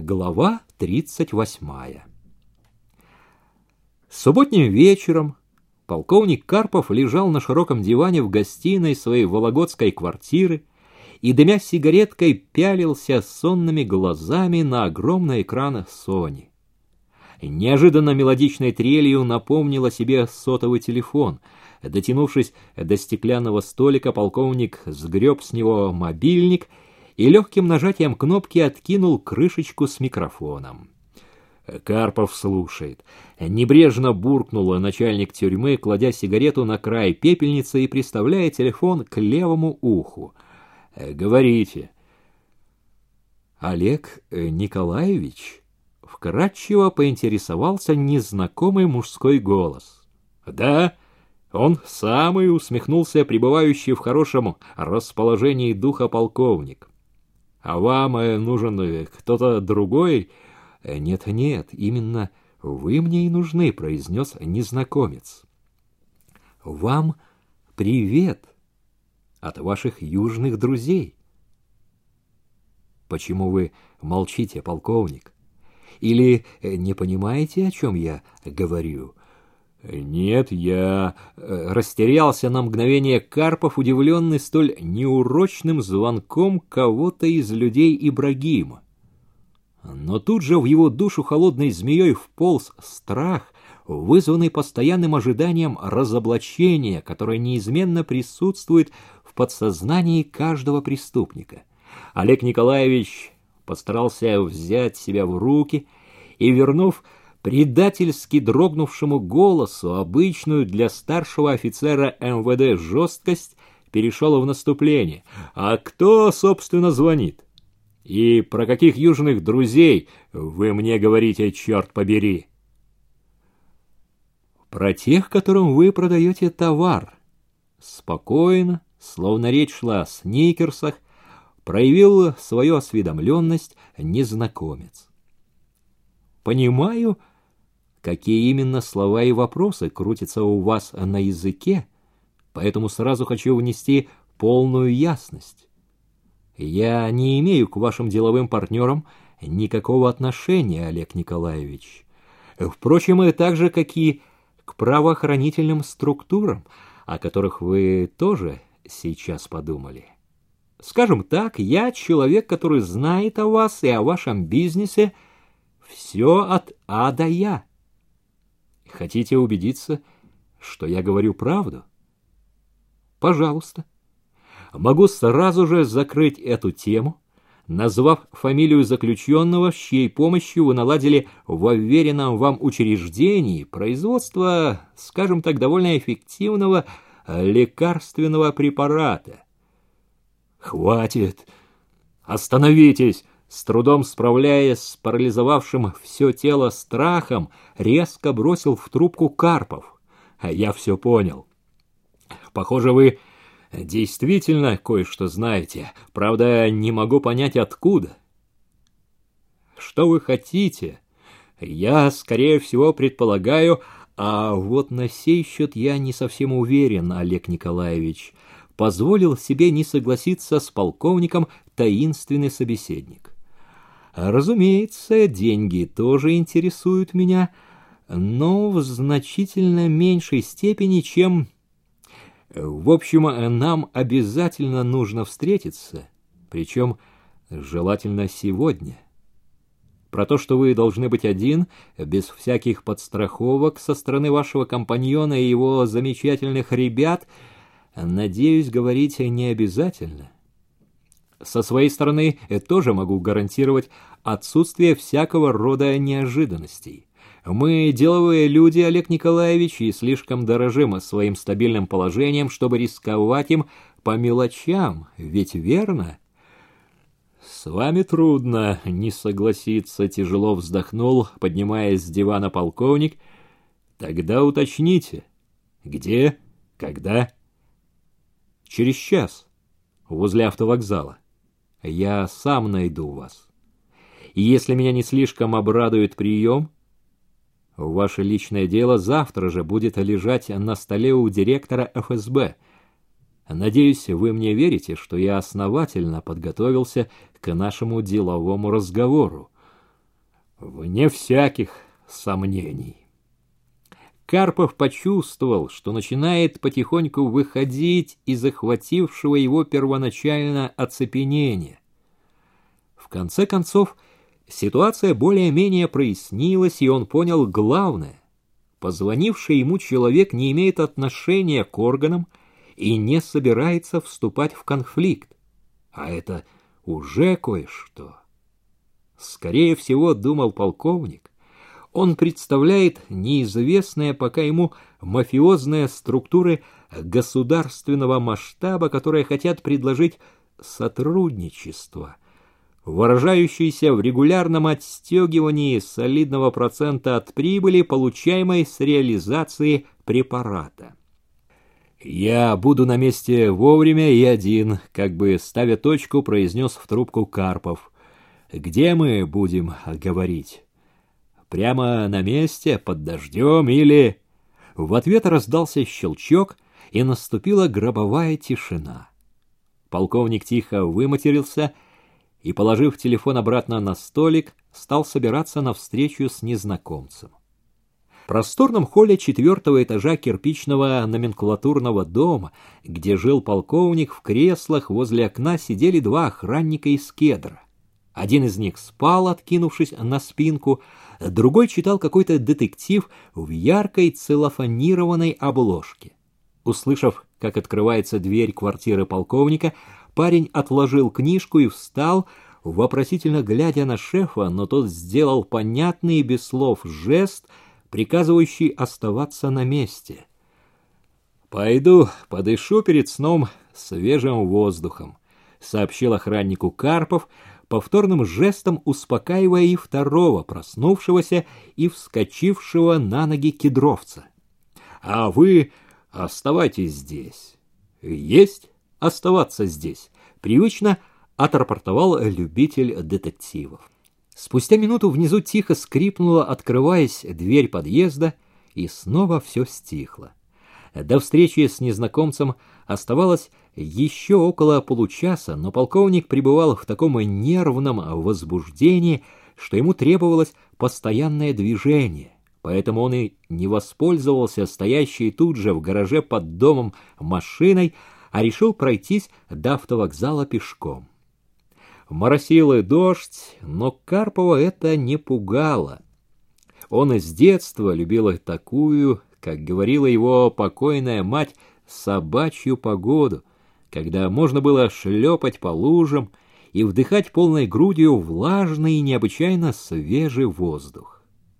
Глава 38. Субботним вечером полковник Карпов лежал на широком диване в гостиной своей вологодской квартиры и, дымя сигареткой, пялился сонными глазами на огромный экран Сони. Неожиданно мелодичной трелью напомнил о себе сотовый телефон. Дотянувшись до стеклянного столика, полковник сгреб с него мобильник и легким нажатием кнопки откинул крышечку с микрофоном. Карпов слушает. Небрежно буркнула начальник тюрьмы, кладя сигарету на край пепельницы и приставляя телефон к левому уху. «Говорите». «Олег Николаевич?» Вкратчиво поинтересовался незнакомый мужской голос. «Да?» Он самый усмехнулся пребывающий в хорошем расположении духа полковник. «А вам нужен кто-то другой?» «Нет-нет, именно вы мне и нужны», — произнес незнакомец. «Вам привет от ваших южных друзей». «Почему вы молчите, полковник? Или не понимаете, о чем я говорю?» «Нет, я...» э, Растерялся на мгновение Карпов, удивленный столь неурочным звонком кого-то из людей Ибрагима. Но тут же в его душу холодной змеей вполз страх, вызванный постоянным ожиданием разоблачения, которое неизменно присутствует в подсознании каждого преступника. Олег Николаевич постарался взять себя в руки и, вернув предательски дрогнувшему голосу обычную для старшего офицера МВД жесткость, перешел в наступление. «А кто, собственно, звонит?» И про каких южных друзей вы мне говорите, черт побери? Про тех, которым вы продаете товар. Спокойно, словно речь шла о сникерсах, проявил свою осведомленность незнакомец. Понимаю, какие именно слова и вопросы крутятся у вас на языке, поэтому сразу хочу внести полную ясность. Я не имею к вашим деловым партнерам никакого отношения, Олег Николаевич. Впрочем, и так же, как и к правоохранительным структурам, о которых вы тоже сейчас подумали. Скажем так, я человек, который знает о вас и о вашем бизнесе все от А до Я. Хотите убедиться, что я говорю правду? Пожалуйста могу сразу же закрыть эту тему, назвав фамилию заключенного, с чьей помощью вы наладили в уверенном вам учреждении производство, скажем так, довольно эффективного лекарственного препарата. «Хватит! Остановитесь!» С трудом справляясь с парализовавшим все тело страхом, резко бросил в трубку Карпов. «Я все понял. Похоже, вы действительно кое-что знаете. Правда, не могу понять, откуда. Что вы хотите? Я, скорее всего, предполагаю, а вот на сей счет я не совсем уверен, Олег Николаевич. Позволил себе не согласиться с полковником таинственный собеседник. Разумеется, деньги тоже интересуют меня, но в значительно меньшей степени, чем в общем, нам обязательно нужно встретиться, причем желательно сегодня. Про то, что вы должны быть один, без всяких подстраховок со стороны вашего компаньона и его замечательных ребят, надеюсь, говорить не обязательно. Со своей стороны тоже могу гарантировать отсутствие всякого рода неожиданностей. Мы деловые люди, Олег Николаевич, и слишком дорожим своим стабильным положением, чтобы рисковать им по мелочам, ведь верно? С вами трудно не согласиться, тяжело вздохнул, поднимаясь с дивана полковник. Тогда уточните, где, когда? Через час, возле автовокзала. Я сам найду вас. И если меня не слишком обрадует прием, Ваше личное дело завтра же будет лежать на столе у директора ФСБ. Надеюсь, вы мне верите, что я основательно подготовился к нашему деловому разговору. Вне всяких сомнений. Карпов почувствовал, что начинает потихоньку выходить из захватившего его первоначально оцепенения. В конце концов, ситуация более-менее прояснилась, и он понял главное. Позвонивший ему человек не имеет отношения к органам и не собирается вступать в конфликт. А это уже кое-что. Скорее всего, думал полковник, он представляет неизвестные пока ему мафиозные структуры государственного масштаба, которые хотят предложить сотрудничество, выражающееся в регулярном отстегивании солидного процента от прибыли, получаемой с реализации препарата. «Я буду на месте вовремя и один», — как бы ставя точку, произнес в трубку Карпов. «Где мы будем говорить?» Прямо на месте, под дождем или...» В ответ раздался щелчок, и наступила гробовая тишина. Полковник тихо выматерился и, положив телефон обратно на столик, стал собираться на встречу с незнакомцем. В просторном холле четвертого этажа кирпичного номенклатурного дома, где жил полковник, в креслах возле окна сидели два охранника из кедра. Один из них спал, откинувшись на спинку, другой читал какой-то детектив в яркой целлофанированной обложке. Услышав, как открывается дверь квартиры полковника, парень отложил книжку и встал, вопросительно глядя на шефа, но тот сделал понятный без слов жест, приказывающий оставаться на месте. «Пойду подышу перед сном свежим воздухом», — сообщил охраннику Карпов, повторным жестом успокаивая и второго проснувшегося и вскочившего на ноги кедровца. «А вы оставайтесь здесь». «Есть оставаться здесь», — привычно отрапортовал любитель детективов. Спустя минуту внизу тихо скрипнула, открываясь дверь подъезда, и снова все стихло. До встречи с незнакомцем оставалось еще около получаса, но полковник пребывал в таком нервном возбуждении, что ему требовалось постоянное движение, поэтому он и не воспользовался стоящей тут же в гараже под домом машиной, а решил пройтись до автовокзала пешком. Моросил и дождь, но Карпова это не пугало. Он из детства любил такую, как говорила его покойная мать, собачью погоду, когда можно было шлепать по лужам и вдыхать полной грудью влажный и необычайно свежий воздух.